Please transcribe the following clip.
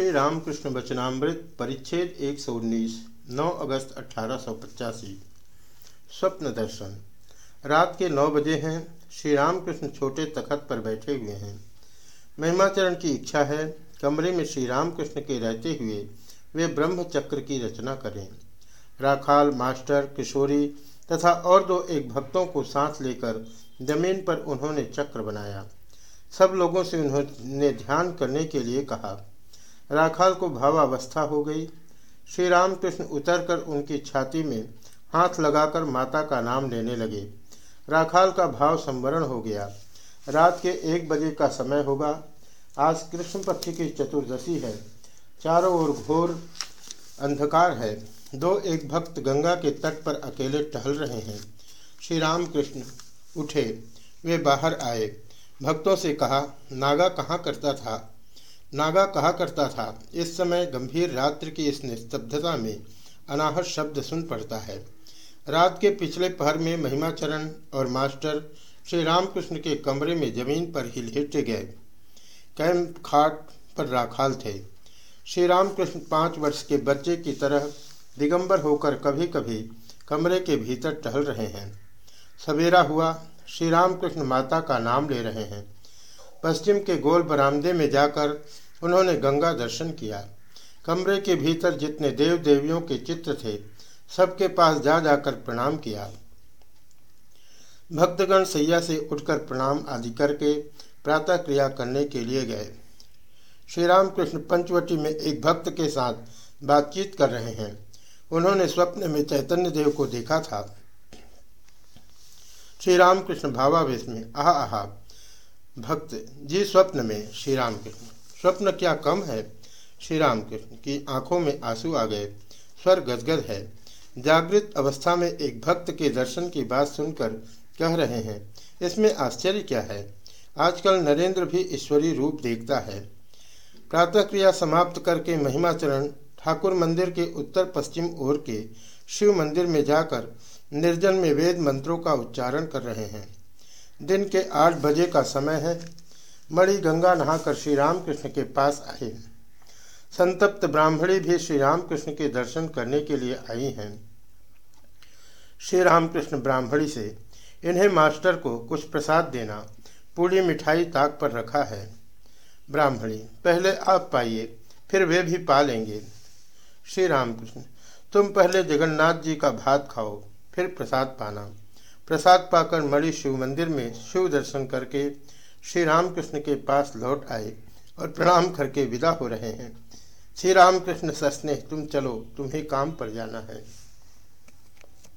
श्री रामकृष्ण वचनामृत परिच्छेद 119 9 अगस्त अठारह सौ पचासी। स्वप्न दर्शन। रात के नौ बजे हैं, श्री रामकृष्ण छोटे तखत पर बैठे हुए हैं। महिमाचरण की इच्छा है, कमरे में श्री रामकृष्ण के रहते हुए वे ब्रह्म चक्र की रचना करें। राखाल, मास्टर, किशोरी तथा और दो एक भक्तों को साथ लेकर ज़मीन पर उन्होंने चक्र बनाया। सब लोगों से उन्होंने ध्यान करने के लिए कहा राखाल को भावावस्था हो गई। श्री रामकृष्ण उतरकर उनकी छाती में हाथ लगाकर माता का नाम लेने लगे। राखाल का भाव संवरण हो गया। रात के एक बजे का समय होगा। आज कृष्ण पक्ष की चतुर्दशी है। चारों ओर घोर अंधकार है। दो एक भक्त गंगा के तट पर अकेले टहल रहे हैं। श्री राम कृष्ण उठे। वे बाहर आए। भक्तों से कहा, नागा कहाँ करता था? नागा कहा करता था, इस समय गंभीर रात्रि की इस निस्तब्धता में अनाहत शब्द सुन पड़ता है। रात के पिछले पहर में महिमाचरण और मास्टर श्री रामकृष्ण के कमरे में ज़मीन पर ही लेटे गए। कैंप खाट पर राखाल थे। श्री रामकृष्ण पाँच वर्ष के बच्चे की तरह दिगंबर होकर कभी कभी कमरे के भीतर टहल रहे हैं। सवेरा हुआ श्री रामकृष्ण माता का नाम ले रहे हैं। पश्चिम के गोल बरामदे में जाकर उन्होंने गंगा दर्शन किया। कमरे के भीतर जितने देव देवियों के चित्र थे, सबके पास जा जाकर प्रणाम किया। भक्तगण सैया से उठकर प्रणाम आदि करके प्रातः क्रिया करने के लिए गए। श्री रामकृष्ण पंचवटी में एक भक्त के साथ बातचीत कर रहे हैं। उन्होंने स्वप्न में चैतन्य देव को देखा था। श्री रामकृष्ण भावावेश में, आह आहा, भक्त, जी स्वप्न में श्री राम कृष्ण स्वप्न क्या कम है? श्री राम कृष्ण की आँखों में आँसू आ गए। स्वर गदगद है। जागृत अवस्था में एक भक्त के दर्शन की बात सुनकर कह रहे हैं, इसमें आश्चर्य क्या है? आजकल नरेंद्र भी ईश्वरी रूप देखता है। प्रातः क्रिया समाप्त करके महिमाचरण, ठाकुर मंदिर के उत्तर पश्चिम ओर के शिव मंदिर में जाकर निर्जन में वेद मंत्रों का उच्चारण कर रहे हैं। दिन के आठ बजे का समय है। मणि गंगा नहाकर श्री रामकृष्ण के पास आए संतप्त ब्राह्मणी भी श्री रामकृष्ण के दर्शन करने के लिए आई हैं। श्री रामकृष्ण ब्राह्मणी से इन्हें मास्टर को कुछ प्रसाद देना पूरी मिठाई ताक पर रखा है। ब्राह्मणी, पहले आप पाइए, फिर वे भी पा लेंगे। श्री रामकृष्ण तुम पहले जगन्नाथ जी का भात खाओ, फिर प्रसाद पाना। प्रसाद पाकर मणि शिव मंदिर में शिव दर्शन करके श्री रामकृष्ण के पास लौट आए और प्रणाम करके विदा हो रहे हैं। श्री रामकृष्ण सस्ने तुम चलो, तुम्हें काम पर जाना है।